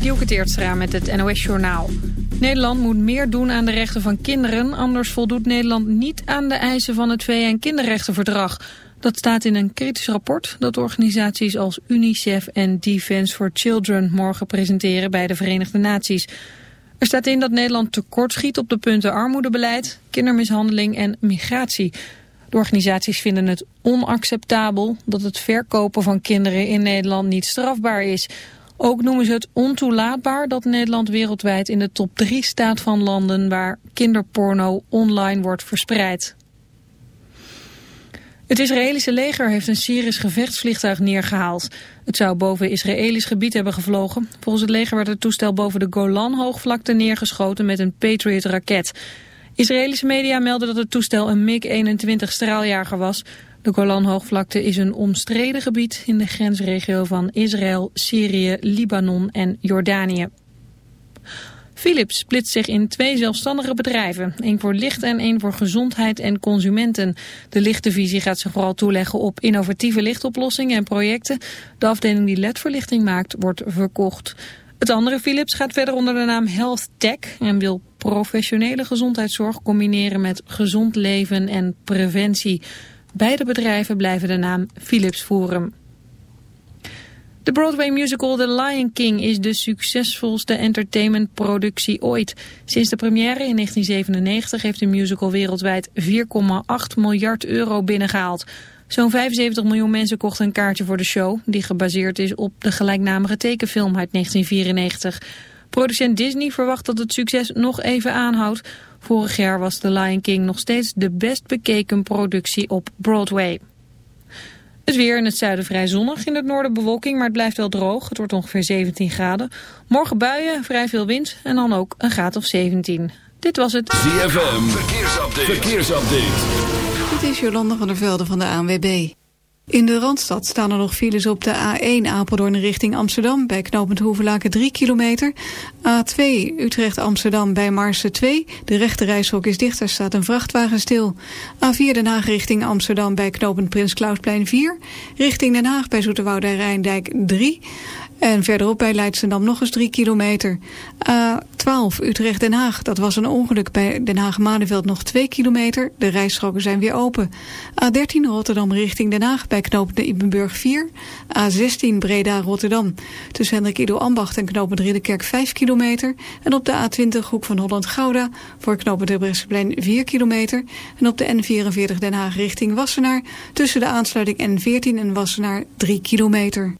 Dielke Teertstra met het NOS-journaal. Nederland moet meer doen aan de rechten van kinderen... anders voldoet Nederland niet aan de eisen van het VN-kinderrechtenverdrag. Dat staat in een kritisch rapport dat organisaties als UNICEF en Defence for Children... morgen presenteren bij de Verenigde Naties. Er staat in dat Nederland tekortschiet op de punten armoedebeleid... kindermishandeling en migratie... De organisaties vinden het onacceptabel dat het verkopen van kinderen in Nederland niet strafbaar is. Ook noemen ze het ontoelaatbaar dat Nederland wereldwijd in de top 3 staat van landen waar kinderporno online wordt verspreid. Het Israëlische leger heeft een Syrisch gevechtsvliegtuig neergehaald. Het zou boven Israëlisch gebied hebben gevlogen. Volgens het leger werd het toestel boven de Golan-hoogvlakte neergeschoten met een Patriot-raket. Israëlische media melden dat het toestel een MiG-21 straaljager was. De Golanhoogvlakte is een omstreden gebied in de grensregio van Israël, Syrië, Libanon en Jordanië. Philips splitst zich in twee zelfstandige bedrijven. één voor licht en één voor gezondheid en consumenten. De lichtdivisie gaat zich vooral toeleggen op innovatieve lichtoplossingen en projecten. De afdeling die ledverlichting maakt wordt verkocht. Het andere Philips gaat verder onder de naam Health Tech en wil professionele gezondheidszorg combineren met gezond leven en preventie. Beide bedrijven blijven de naam Philips voeren. De Broadway musical The Lion King is de succesvolste entertainmentproductie ooit. Sinds de première in 1997 heeft de musical wereldwijd 4,8 miljard euro binnengehaald. Zo'n 75 miljoen mensen kochten een kaartje voor de show... die gebaseerd is op de gelijknamige tekenfilm uit 1994. Producent Disney verwacht dat het succes nog even aanhoudt. Vorig jaar was The Lion King nog steeds de best bekeken productie op Broadway. Het weer in het zuiden vrij zonnig, in het noorden bewolking, maar het blijft wel droog. Het wordt ongeveer 17 graden. Morgen buien, vrij veel wind en dan ook een graad of 17. Dit was het ZFM Verkeersupdate. Verkeersupdate. Dit is Jolanda van der Velde van de ANWB. In de Randstad staan er nog files op de A1 Apeldoorn richting Amsterdam... bij knooppunt Hoevelaken 3 kilometer. A2 Utrecht-Amsterdam bij Marsen 2. De rechte reishok is dicht, er staat een vrachtwagen stil. A4 Den Haag richting Amsterdam bij knooppunt Prins Klausplein 4. Richting Den Haag bij Zoeterwoude Rijndijk 3. En verderop bij Leidschendam nog eens 3 kilometer. A12 Utrecht-Den Haag. Dat was een ongeluk bij Den Haag-Madenveld nog 2 kilometer. De rijstroken zijn weer open. A13 Rotterdam richting Den Haag bij knooppunt Ipenburg 4. A16 Breda-Rotterdam. Tussen Hendrik Ido Ambacht en knooppunt Ridderkerk 5 kilometer. En op de A20 Hoek van Holland-Gouda voor knooppunt Debrechtseplein 4 kilometer. En op de N44 Den Haag richting Wassenaar. Tussen de aansluiting N14 en Wassenaar 3 kilometer.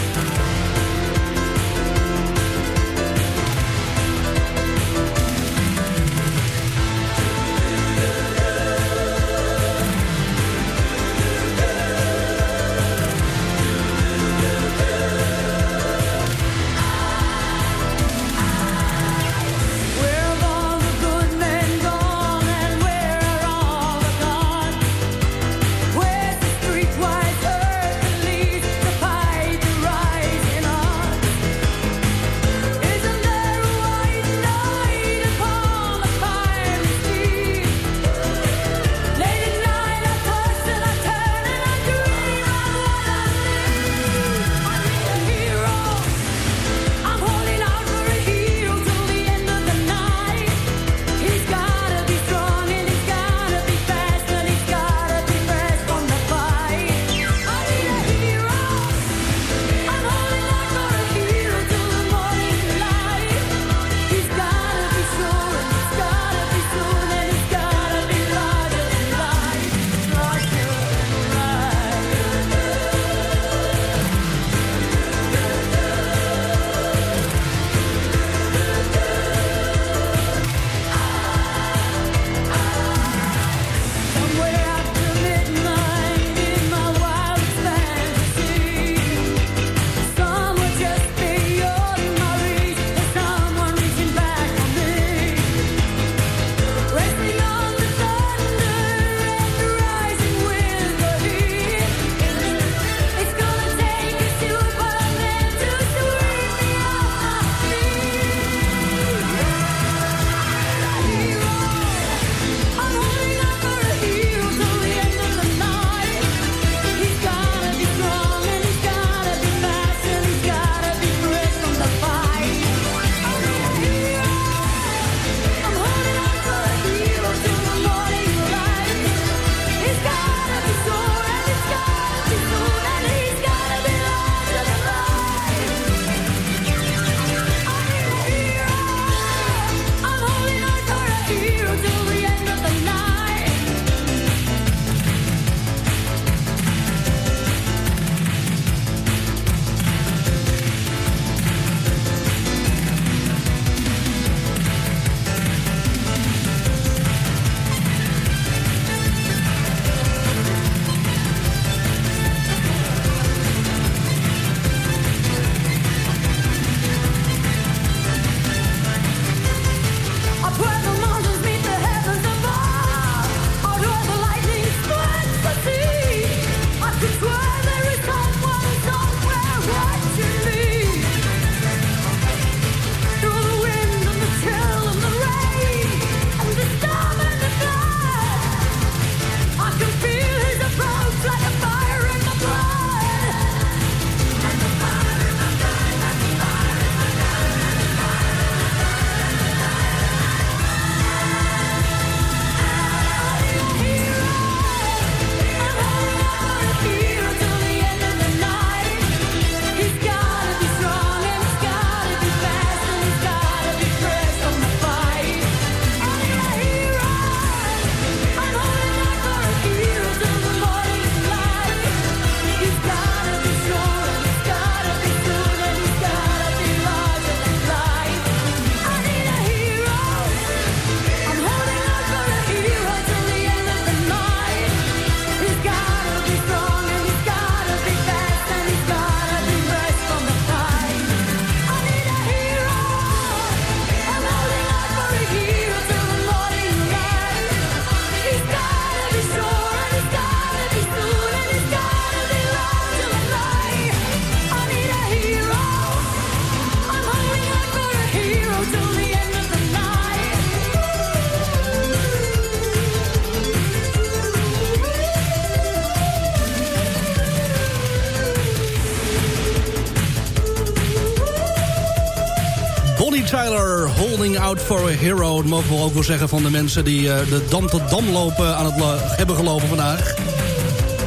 Tyler, Holding Out for a Hero. Dat mogen we ook wel zeggen van de mensen die uh, de Dam tot Dam lopen aan het hebben gelopen vandaag.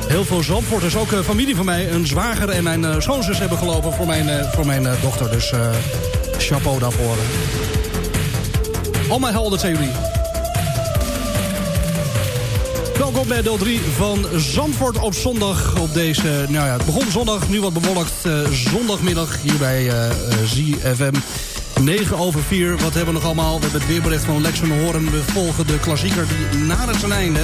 Heel veel Zandvoorters, ook uh, familie van mij, een zwager en mijn uh, schoonzus hebben gelopen voor mijn, voor mijn dochter. Dus chapeau daarvoor. Al mijn helden zijn jullie. Welkom bij deel 3 van Zandvoort op zondag. Op deze, nou ja, het begon zondag, nu wat bewolkt. Zondagmiddag hier bij ZFM. 9 over 4. Wat hebben we nog allemaal? We hebben het weerbericht van Lex van Horen. We volgen de klassieker die nadert zijn einde.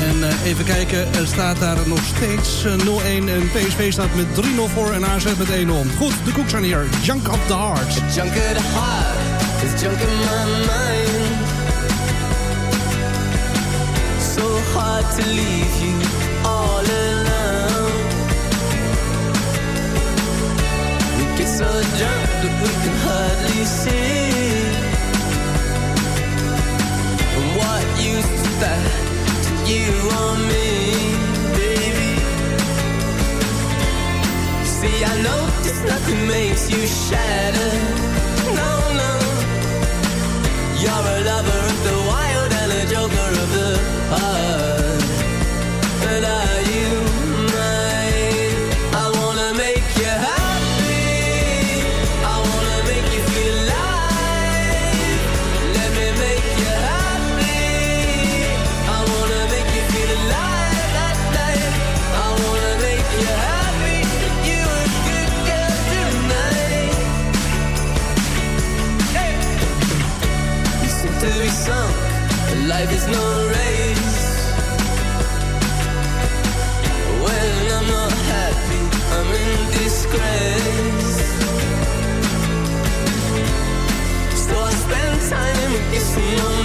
En uh, even kijken, er staat daar nog steeds 0-1. En PSV staat met 3-0 voor en AZ met 1-0. Goed, de koeks zijn hier. Junk of the Heart. Junk of the heart is junk in my mind. So hard to leave you all alone. Get so drunk that we can hardly see. And what use is that to you or me, baby? See, I know this nothing makes you shatter. No, no. You're a lover of the wild and a joker of the heart. But are sunk. Life is no race. When I'm not happy, I'm in disgrace. So I spend time kissing you.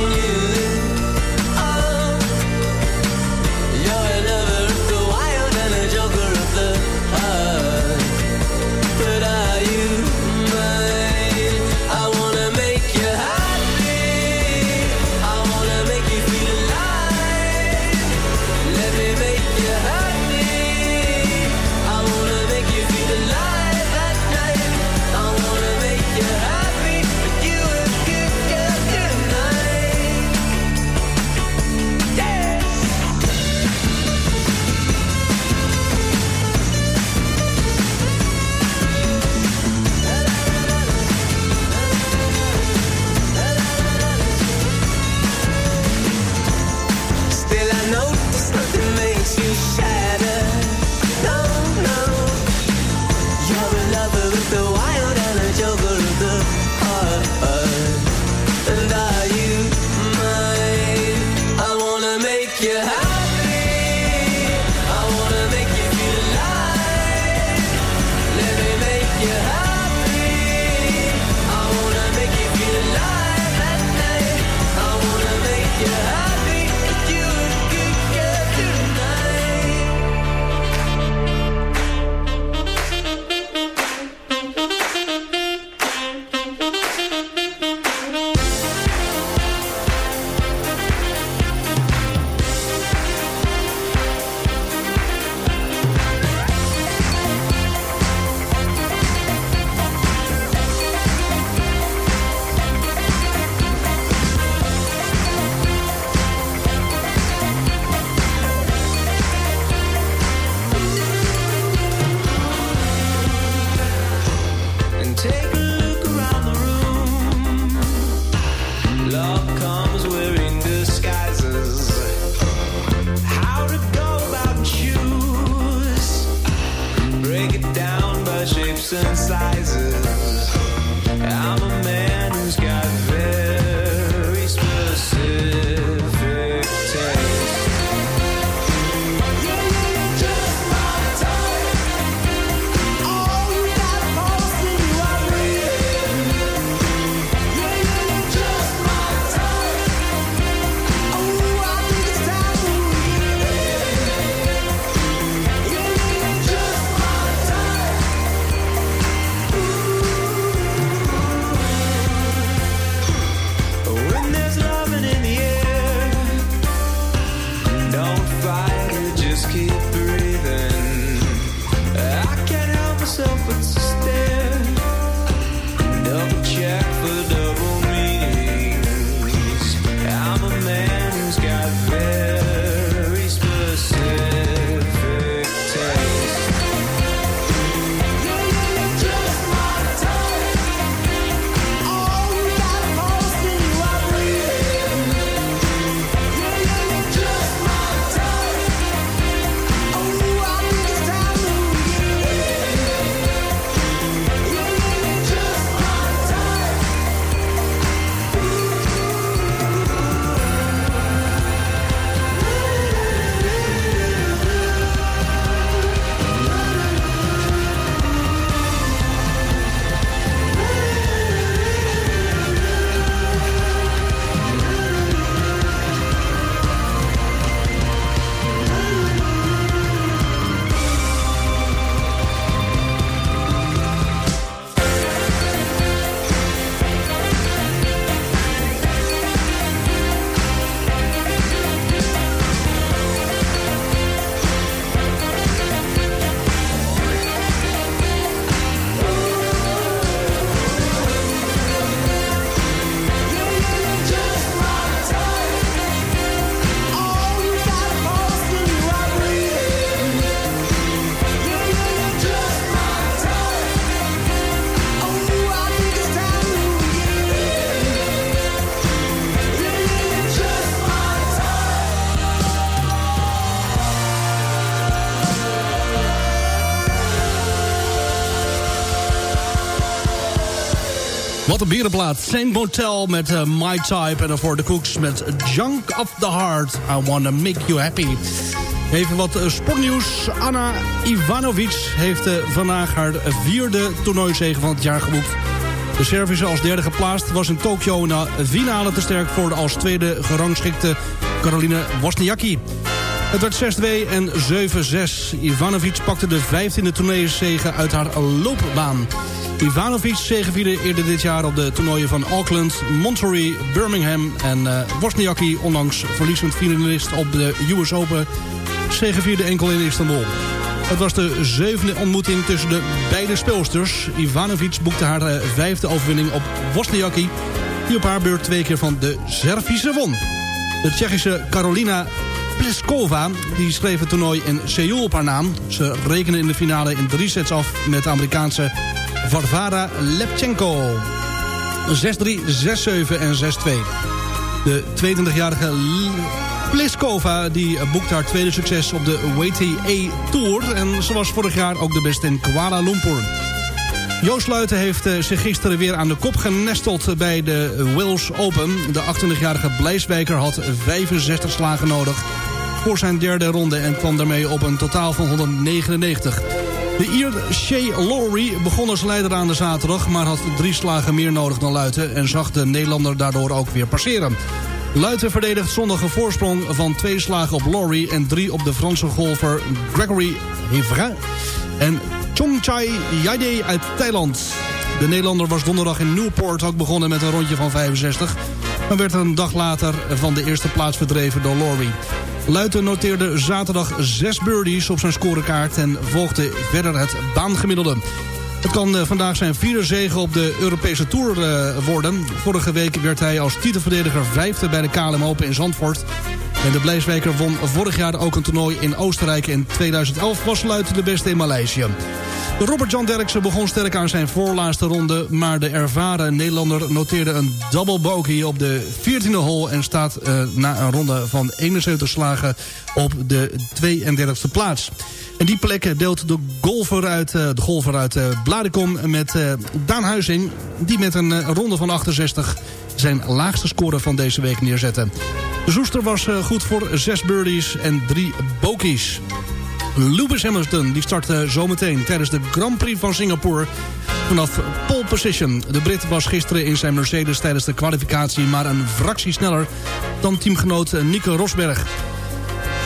Wat een berenplaat. Saint Motel met uh, My Type. En daarvoor de Cooks met Junk of the Heart. I Wanna Make You Happy. Even wat uh, sportnieuws. Anna Ivanovic heeft uh, vandaag haar vierde toernooizege van het jaar geboekt. De Servische als derde geplaatst was in Tokio na finale te sterk... voor de als tweede gerangschikte Caroline Wozniacki. Het werd 6-2 en 7-6. Ivanovic pakte de 15e toernooi uit haar loopbaan. Ivanovic zegevierde eerder dit jaar op de toernooien van Auckland, Monterey, Birmingham en uh, Wozniacki... onlangs verliezend finalist op de US Open, zegevierde enkel in Istanbul. Het was de zevende ontmoeting tussen de beide speelsters. Ivanovic boekte haar uh, vijfde overwinning op Wozniacki... die op haar beurt twee keer van de Servische won. De Tsjechische Carolina Pliskova die schreef het toernooi in Seoul op haar naam. Ze rekenen in de finale in drie sets af met de Amerikaanse Varvara Lepchenko. 6-3, 6-7 en 6-2. De 22-jarige Pliskova die boekte haar tweede succes op de WTA Tour. En ze was vorig jaar ook de beste in Kuala Lumpur. Joost Luiten heeft zich gisteren weer aan de kop genesteld bij de Wales Open. De 28-jarige Blijswijker had 65 slagen nodig voor zijn derde ronde... en kwam daarmee op een totaal van 199. De Ier Shea Lowry begon als leider aan de zaterdag... maar had drie slagen meer nodig dan Luiten... en zag de Nederlander daardoor ook weer passeren. Luiten verdedigt zondag een voorsprong van twee slagen op Lowry... en drie op de Franse golfer Gregory Hivra en Chongchai Yade uit Thailand. De Nederlander was donderdag in Newport ook begonnen met een rondje van 65... maar werd een dag later van de eerste plaats verdreven door Lowry. Luiten noteerde zaterdag zes birdies op zijn scorekaart... en volgde verder het baangemiddelde. Het kan uh, vandaag zijn vierde zege op de Europese Tour uh, worden. Vorige week werd hij als titelverdediger vijfde bij de KLM Open in Zandvoort. En de Blijswijker won vorig jaar ook een toernooi in Oostenrijk. In 2011 was Luiten de beste in Maleisië. Robert-Jan Derksen begon sterk aan zijn voorlaatste ronde... maar de ervaren Nederlander noteerde een double bogey op de 14e hole... en staat uh, na een ronde van 71 slagen op de 32e plaats. En die plek deelt de golfer uit, uh, de golfer uit uh, Bladicom met Daan Huizing... die met een ronde van 68 zijn laagste score van deze week neerzette. De Zoester was goed voor 6 birdies en 3 bokies. Lewis Hamilton die start zometeen tijdens de Grand Prix van Singapore vanaf pole position. De Brit was gisteren in zijn Mercedes tijdens de kwalificatie... maar een fractie sneller dan teamgenoot Nico Rosberg.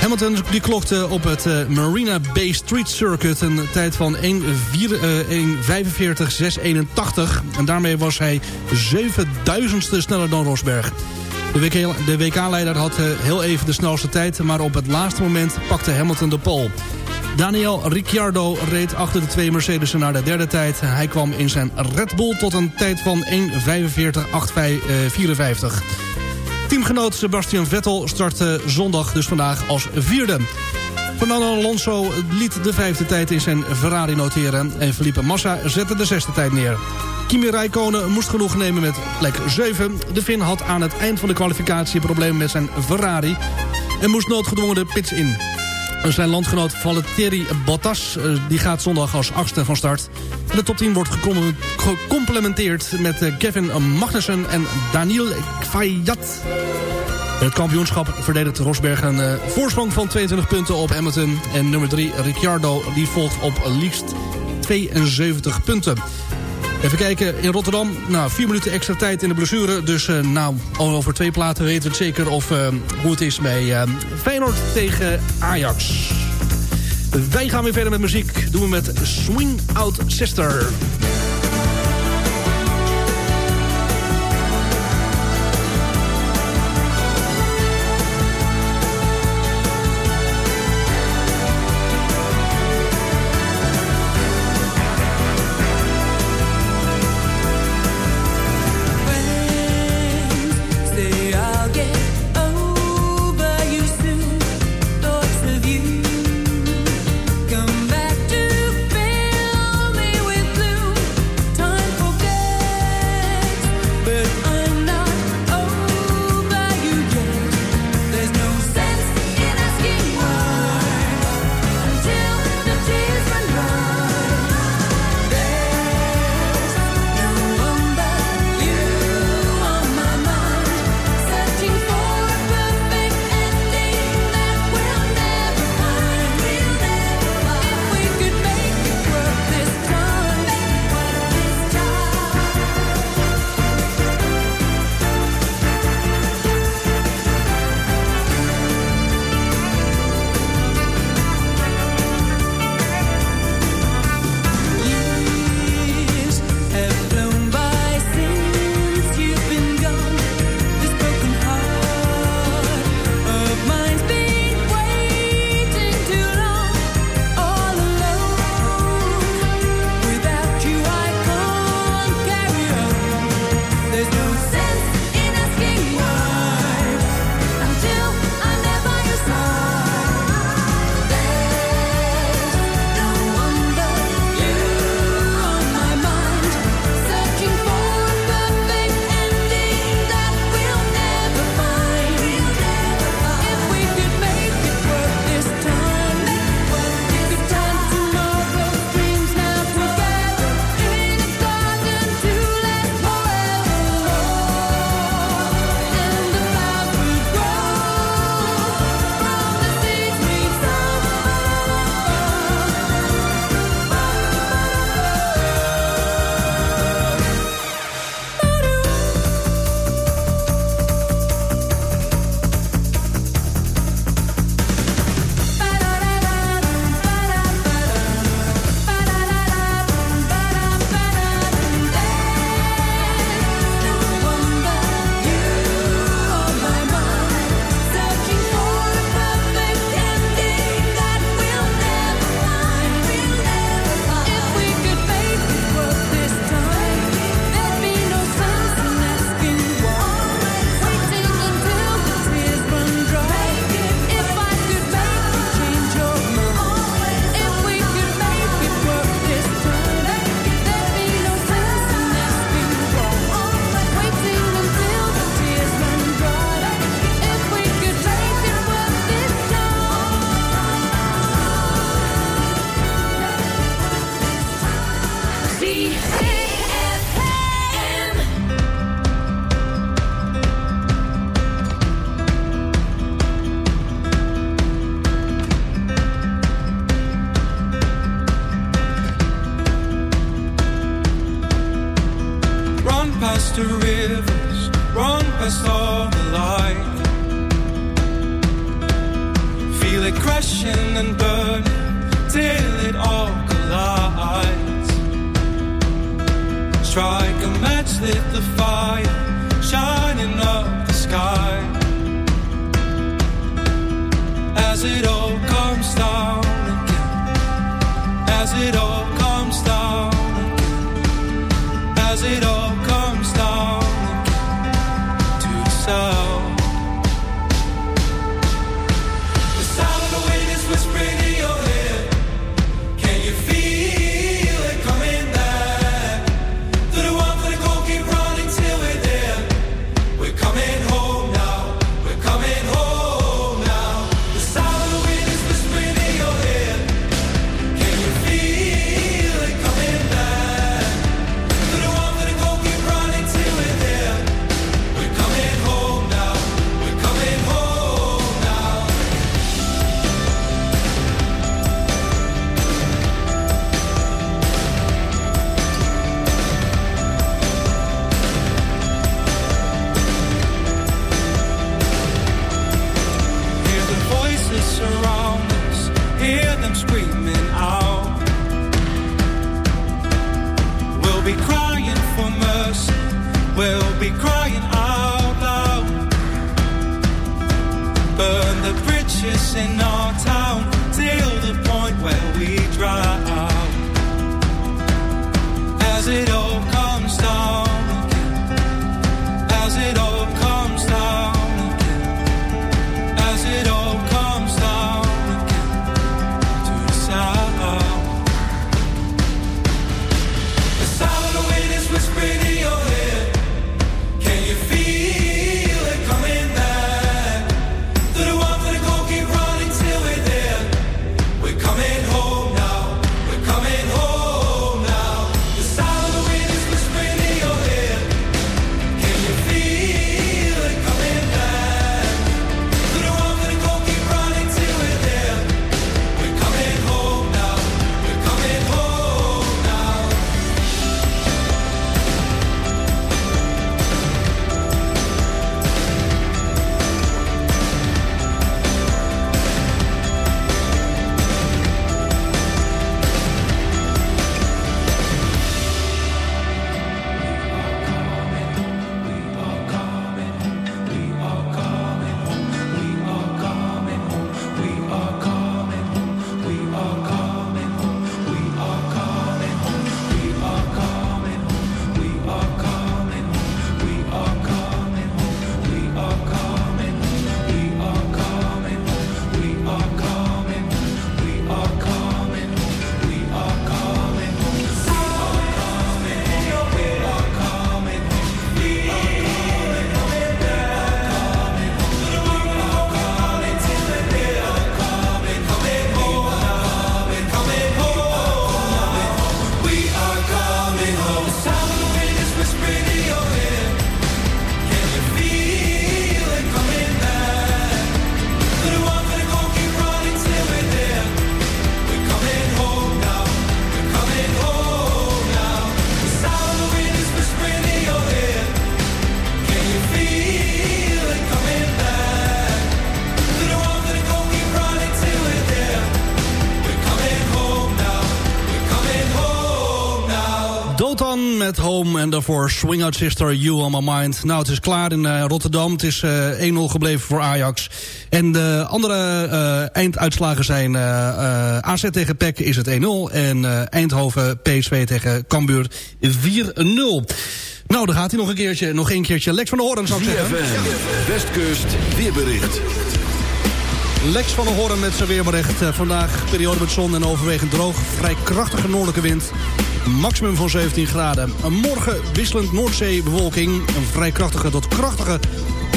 Hamilton die klokte op het uh, Marina Bay Street Circuit een tijd van 1.45.681. En daarmee was hij 7000ste sneller dan Rosberg. De WK-leider had uh, heel even de snelste tijd... maar op het laatste moment pakte Hamilton de pole. Daniel Ricciardo reed achter de twee Mercedes'en naar de derde tijd. Hij kwam in zijn Red Bull tot een tijd van 1.45.854. Teamgenoot Sebastian Vettel startte zondag dus vandaag als vierde. Fernando Alonso liet de vijfde tijd in zijn Ferrari noteren... en Felipe Massa zette de zesde tijd neer. Kimi Räikkönen moest genoeg nemen met plek 7. De Finn had aan het eind van de kwalificatie problemen met zijn Ferrari... en moest noodgedwongen de pits in. Zijn landgenoot Valtteri Bottas eh, die gaat zondag als achtste van start. de top 10 wordt gecomplementeerd met eh, Kevin Magnussen en Daniel Kvyat. het kampioenschap verdedigt Rosberg een uh, voorsprong van 22 punten op Hamilton. En nummer 3 Ricciardo die volgt op liefst 72 punten. Even kijken, in Rotterdam, nou, vier minuten extra tijd in de blessure. Dus uh, nou, over twee platen weten we het zeker of, uh, hoe het is bij uh, Feyenoord tegen Ajax. Wij gaan weer verder met muziek. Doen we met Swing Out Sister. it all. at Home en daarvoor Swing Out Sister, You On My Mind. Nou, het is klaar in eh, Rotterdam. Het is eh, 1-0 gebleven voor Ajax. En de andere eh, einduitslagen zijn AZ tegen PEC is het 1-0. En Eindhoven PSV tegen Cambuur 4-0. Nou, daar gaat hij nog een keertje. Nog een keertje. Lex van de Hoorn zou zeggen. Westkust, weerbericht. Lex van der Horen met zijn weerbericht. Eh, vandaag periode met zon en overwegend droog. Vrij krachtige noordelijke wind. Maximum van 17 graden. Morgen wisselend Noordzeebewolking. Een vrij krachtige tot krachtige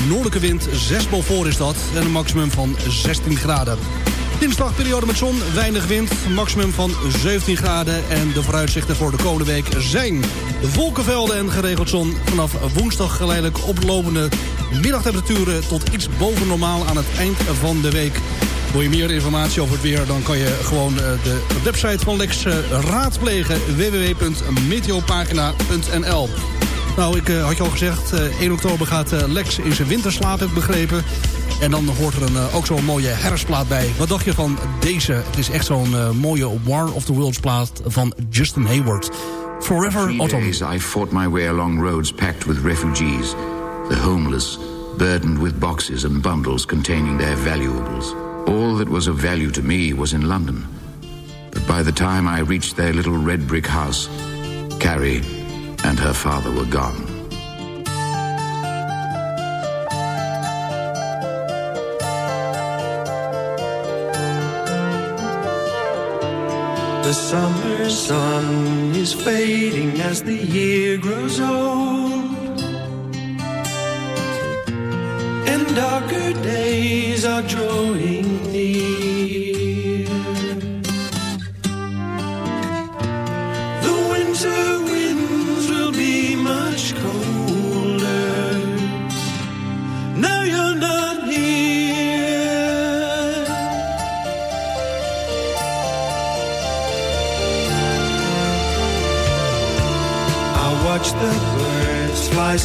noordelijke wind. 6 voor is dat. En een maximum van 16 graden. Dinsdagperiode met zon, weinig wind, maximum van 17 graden... en de vooruitzichten voor de komende week zijn wolkenvelden en geregeld zon... vanaf woensdag geleidelijk oplopende middagtemperaturen... tot iets boven normaal aan het eind van de week. Wil je meer informatie over het weer, dan kan je gewoon eh, de website van Lex eh, raadplegen... www.meteopagina.nl nou, ik eh, had je al gezegd, eh, 1 oktober gaat eh, Lex in zijn winterslaap, heb ik begrepen. En dan hoort er een, eh, ook zo'n mooie herfstplaat bij. Wat dacht je van deze? Het is echt zo'n eh, mooie War of the Worlds plaat van Justin Hayward. Forever three Autumn. days I fought my way along roads packed with refugees, the homeless, burdened with boxes and bundles containing their valuables. All that was of value to me was in London. But by the time I reached their little red brick house, Carrie and her father were gone. The summer sun is fading as the year grows old. And darker days are drawing near.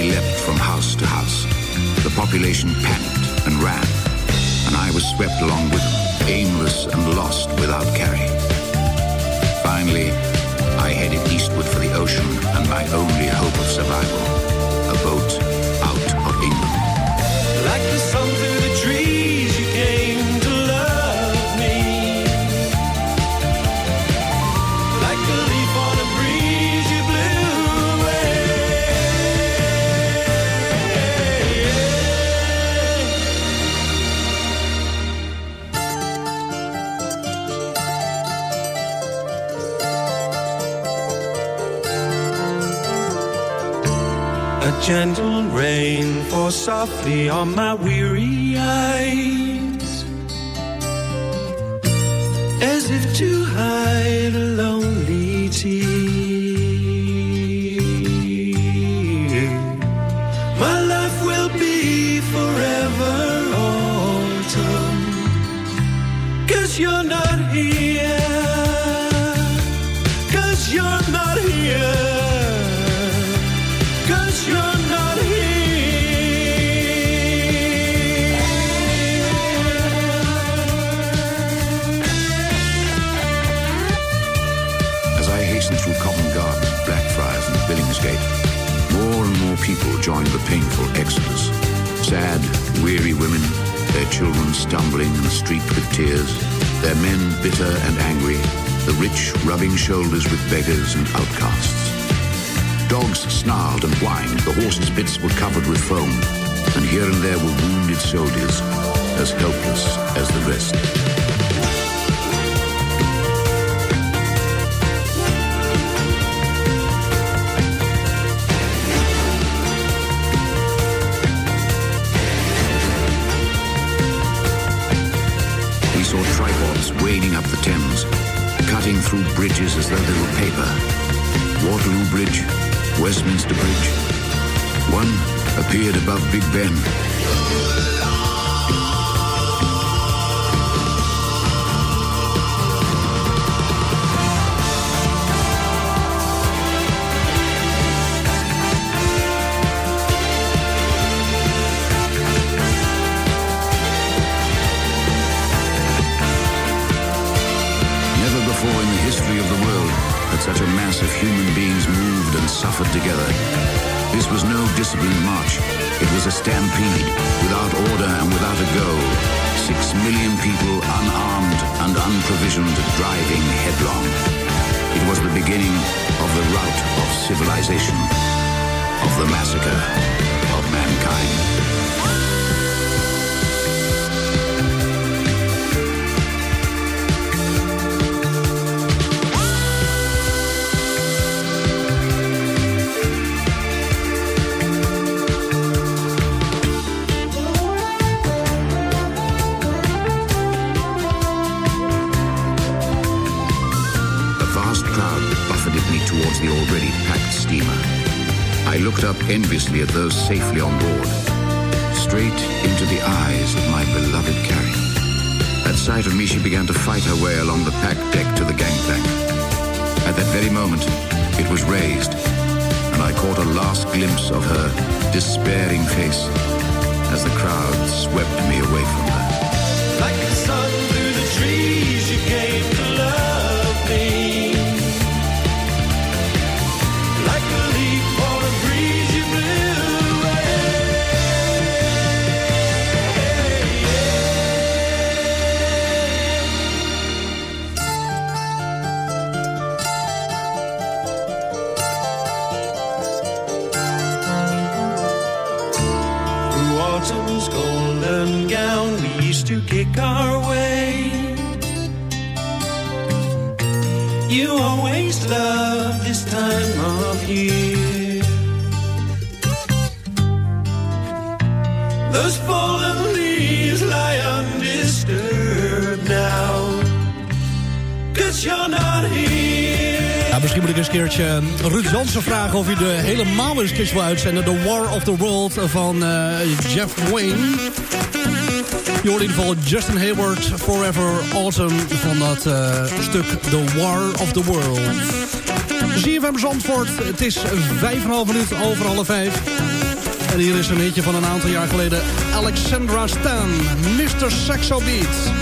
suddenly leapt from house to house. The population panicked and ran, and I was swept along with them, aimless and lost without Carrie. Finally, I headed eastward for the ocean and my only hope of survival, a boat out of England. Like gentle rain falls softly on my weary eyes, as if to hide a children stumbling and streaked with tears, their men bitter and angry, the rich rubbing shoulders with beggars and outcasts. Dogs snarled and whined, the horses' bits were covered with foam, and here and there were wounded soldiers, as helpless as the rest. Wading up the Thames, cutting through bridges as though they were paper. Waterloo Bridge, Westminster Bridge. One appeared above Big Ben. Together. This was no disciplined march. It was a stampede, without order and without a goal. Six million people unarmed and unprovisioned, driving headlong. It was the beginning of the rout of civilization, of the massacre of mankind. Enviously at those safely on board, straight into the eyes of my beloved Carrie. At sight of me, she began to fight her way along the packed deck to the gangplank. At that very moment, it was raised, and I caught a last glimpse of her despairing face as the crowd swept me away from her. Like to kick our way. You always love this time of year. Those fallen leaves lie undisturbed now. Cause you're not here. Ja, misschien moet ik eens een keertje Ruud Jansen vragen of hij de helemaal eens een wil uitzenden. The War of the World van eh, Jeff Wayne. Je hoort in ieder geval Justin Hayward, Forever Autumn van dat eh, stuk The War of the World. ZFM Zandvoort, het is vijf en half minuut over alle vijf. En hier is een hitje van een aantal jaar geleden. Alexandra Stan, Mr. Saxo Beat.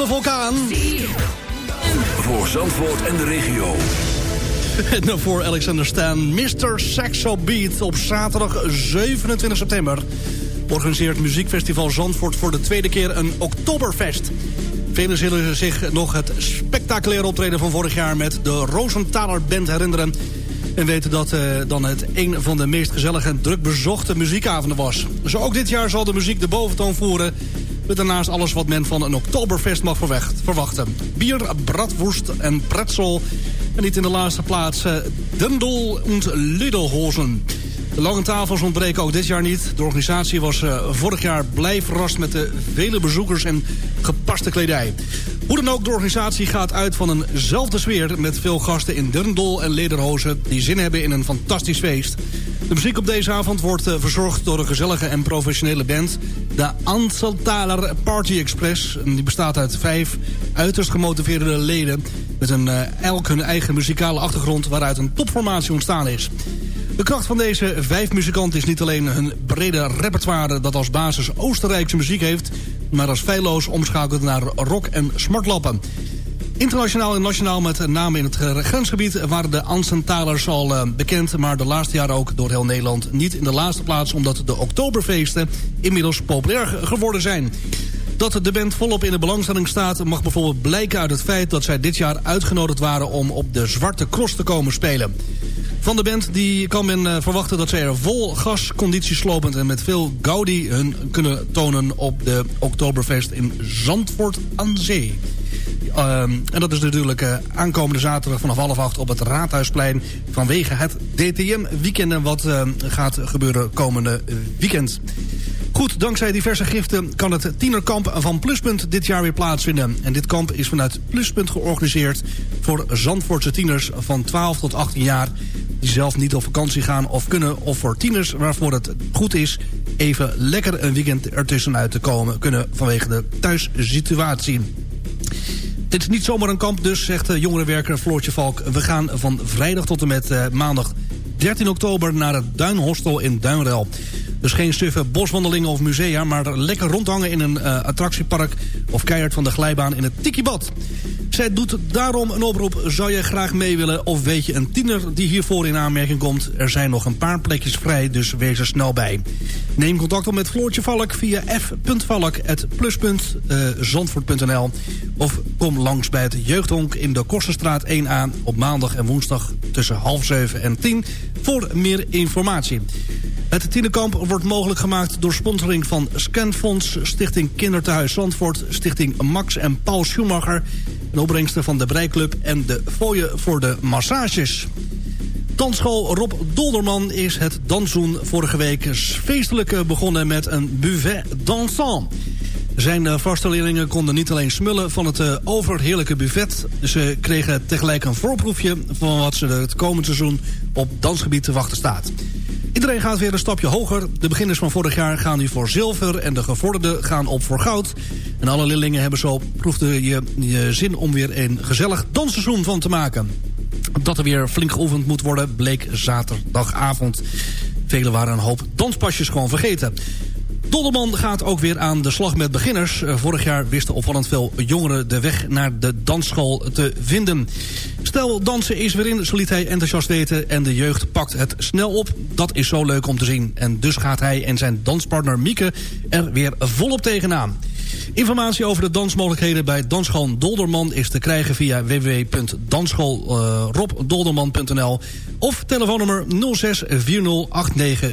Op de vulkaan. Voor Zandvoort en de regio. En voor Alexander Stan, Mr. Saxo Beat op zaterdag 27 september. Organiseert Muziekfestival Zandvoort voor de tweede keer een Oktoberfest. Velen zullen zich nog het spectaculaire optreden van vorig jaar... met de Rosenthaler Band herinneren. En weten dat eh, dan het een van de meest gezellige en druk bezochte muziekavonden was. Zo ook dit jaar zal de muziek de boventoon voeren... met daarnaast alles wat men van een Oktoberfest mag verwacht- verwachten. Bier, bratwurst en pretzel. En niet in de laatste plaats eh, Dundel en. De lange tafels ontbreken ook dit jaar niet. De organisatie was eh, vorig jaar blij verrast met de vele bezoekers en gepaste kledij. Hoe dan ook, de organisatie gaat uit van eenzelfde sfeer... met veel gasten in Dundel en Lederhozen die zin hebben in een fantastisch feest. De muziek op deze avond wordt eh, verzorgd door een gezellige en professionele band... de Anseltaler Party Express. Die bestaat uit vijf uiterst gemotiveerde leden... met een, eh, elk hun eigen muzikale achtergrond... waaruit een topformatie ontstaan is. De kracht van deze vijf muzikanten is niet alleen hun brede repertoire... dat als basis Oostenrijkse muziek heeft... maar als feilloos omschakelt naar rock en smartlappen. Internationaal en nationaal met name in het grensgebied... waren de Ansentalers al eh, bekend... maar de laatste jaren ook door heel Nederland. Niet in de laatste plaats omdat de Oktoberfeesten... inmiddels populair ge- geworden zijn. Dat de band volop in de belangstelling staat... mag bijvoorbeeld blijken uit het feit dat zij dit jaar uitgenodigd waren... om op de Zwarte Cross te komen spelen. Van de band die kan men eh, verwachten dat zij er vol gas, conditieslopend... en met veel gaudi hun kunnen tonen op de Oktoberfest in Zandvoort aan Zee. Ehm, en dat is natuurlijk eh, aankomende zaterdag vanaf half acht op het Raadhuisplein... vanwege het DTM-weekend en wat eh, gaat gebeuren komende weekend. Goed, dankzij diverse giften kan het tienerkamp van Pluspunt dit jaar weer plaatsvinden. En dit kamp is vanuit Pluspunt georganiseerd voor Zandvoortse tieners van 12 tot 18 jaar... die zelf niet op vakantie gaan of kunnen... of voor tieners waarvoor het goed is even lekker een weekend ertussenuit te komen... kunnen vanwege de thuissituatie. Dit is niet zomaar een kamp dus, zegt de jongerenwerker Floortje Valk. We gaan van vrijdag tot en met eh, maandag 13 oktober naar het Duinhostel in Duinrel. Dus geen suffe boswandelingen of musea... maar lekker rondhangen in een eh, attractiepark... of keihard van de glijbaan in het Tikibad. Zij doet daarom een oproep. Zou je graag mee willen of weet je een tiener die hiervoor in aanmerking komt? Er zijn nog een paar plekjes vrij, dus wees er snel bij. Neem contact op met Floortje Valk via f.valk.plus.zandvoort.nl of kom langs bij het Jeugdhonk in de Korsenstraat 1A... op maandag en woensdag tussen half zeven en tien voor meer informatie. Het tienerkamp wordt mogelijk gemaakt door sponsoring van Scanfonds... Stichting Kinderthuis Zandvoort, Stichting Max en Paul Schumacher... en opbrengsten van de Breiklub en de fooien voor de massages. Dansschool Rob Dolderman is het dansoen vorige week feestelijk eh, begonnen met een buffet dansant. Zijn eh, vaste leerlingen konden niet alleen smullen van het eh, overheerlijke buffet... ze kregen tegelijk een voorproefje van wat ze het komend seizoen op dansgebied te wachten staat. Iedereen gaat weer een stapje hoger. De beginners van vorig jaar gaan nu voor zilver... en de gevorderden gaan op voor goud. En alle leerlingen hebben zo proefde je, je zin om weer een gezellig dansseizoen van te maken. Dat er weer flink geoefend moet worden, bleek zaterdagavond. Velen waren een hoop danspasjes gewoon vergeten. Dolderman gaat ook weer aan de slag met beginners. Eh, Vorig jaar wisten opvallend veel jongeren de weg naar de dansschool te vinden. Stel, dansen is weer in, zo liet hij enthousiast weten... en de jeugd pakt het snel op. Dat is zo leuk om te zien. En dus gaat hij en zijn danspartner Mieke er weer volop tegenaan. Informatie over de dansmogelijkheden bij Dansschool Dolderman is te krijgen via www.dansschoolrobdolderman.nl of telefoonnummer 06 4089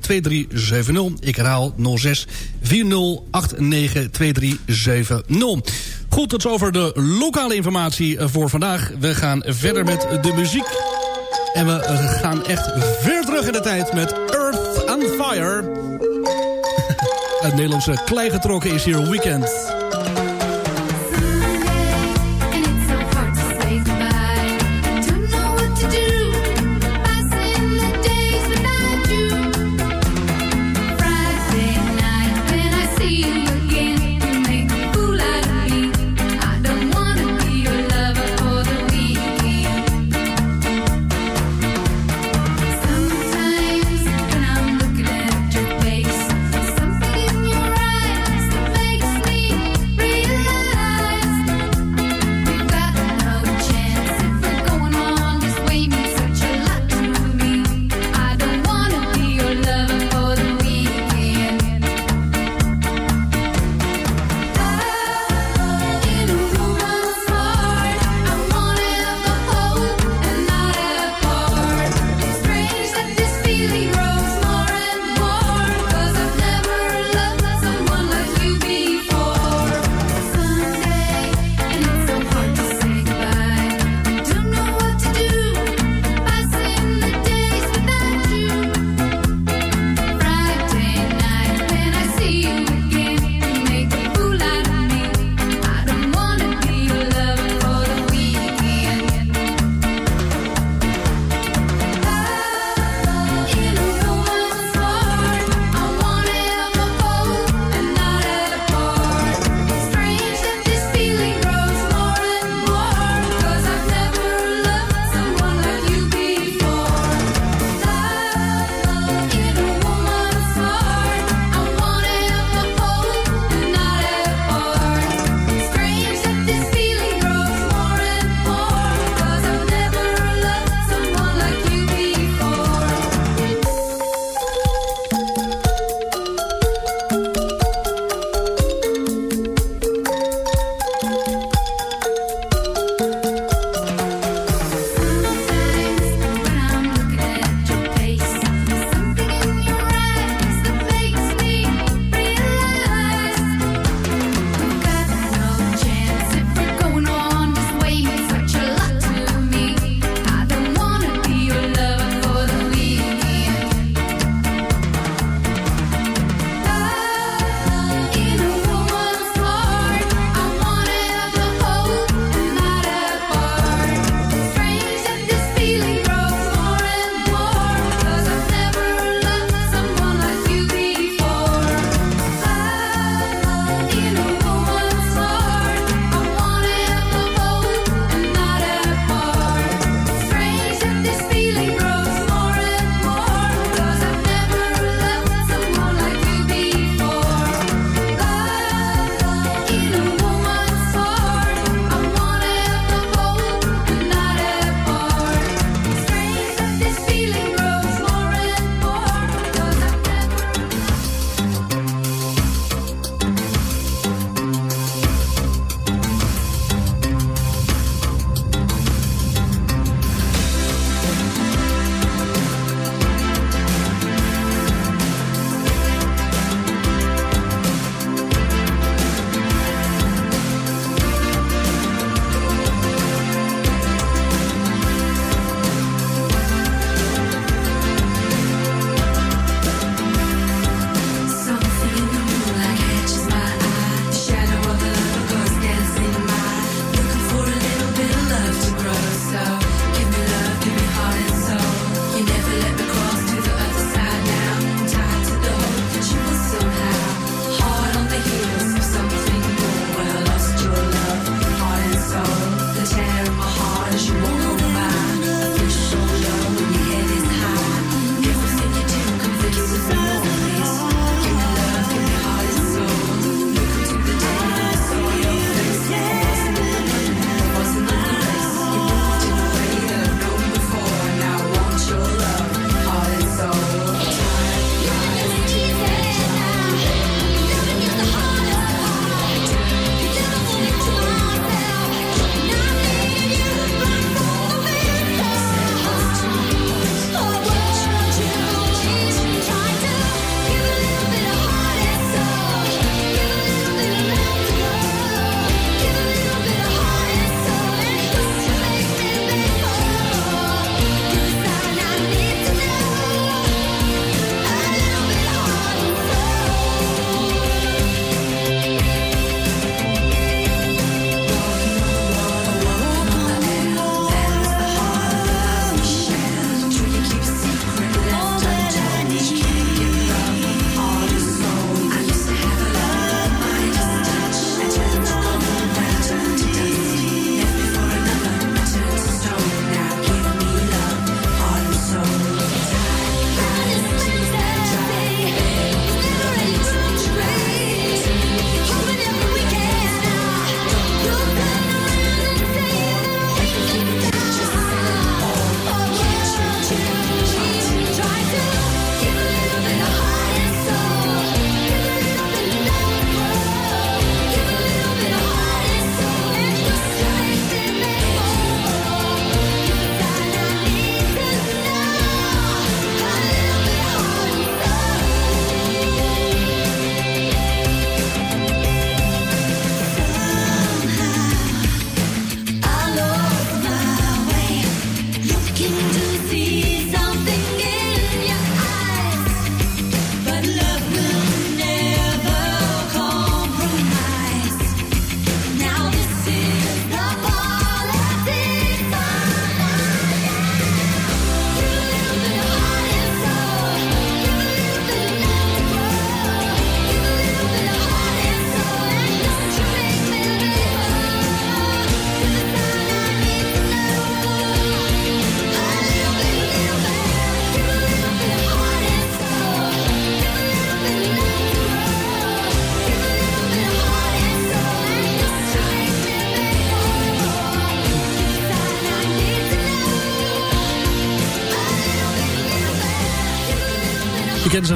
2370. Ik herhaal 06 4089 2370. Goed, tot zover de lokale informatie eh, voor vandaag. We gaan verder met de muziek. En we eh, gaan echt ver terug in de tijd met Earth and Fire. Het Nederlandse klei getrokken is hier weekend.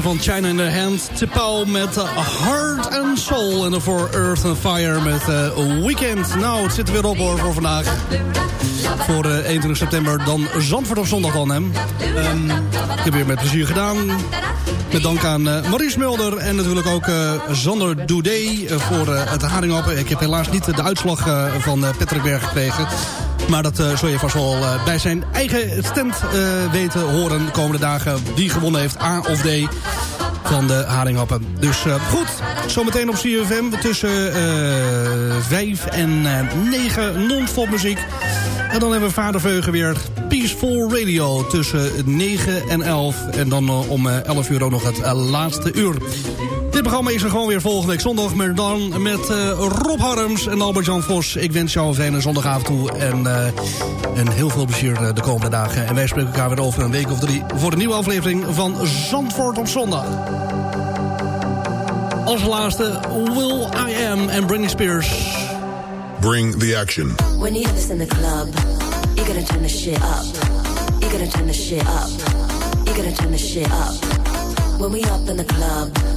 Van China in the Hand. Tipau met eh, Heart and Soul. En daarvoor Earth and Fire met eh, Weekend. Nou, het zit er weer op hoor voor vandaag. Voor eh, 21 september dan Zandvoort op zondag dan. Hè. Ehm, ik heb weer met plezier gedaan. Met dank aan eh, Maurice Mulder en natuurlijk ook eh Sander Doudé eh, voor eh, het Haringappen. Ik heb helaas niet de uitslag eh, van eh, Patrick Berg gekregen. Maar dat eh, zul je vast wel eh, bij zijn eigen stand eh, weten horen de komende dagen. Wie gewonnen heeft, A of D van de Haringhappen. Dus goed, zometeen op CFM tussen eh 5 en eh 9 non-stop muziek. En dan hebben we Vader Veugen weer Peaceful Radio tussen 9 en 11. En dan om eh, 11 uur ook nog het laatste uur. Dit programma is er gewoon weer volgende week zondag. Maar dan met eh, Rob Harms en Albert-Jan Vos. Ik wens jou een fijne zondagavond toe. En, eh, en heel veel plezier eh, de komende dagen. En wij spreken elkaar weer over een week of drie... voor de nieuwe aflevering van Zandvoort op zondag. Als laatste Will I Am en Britney Spears. Bring the action. When you have this in the club, you gotta turn the shit up. You gotta turn the shit up. You gotta turn the shit up. When we up in the club,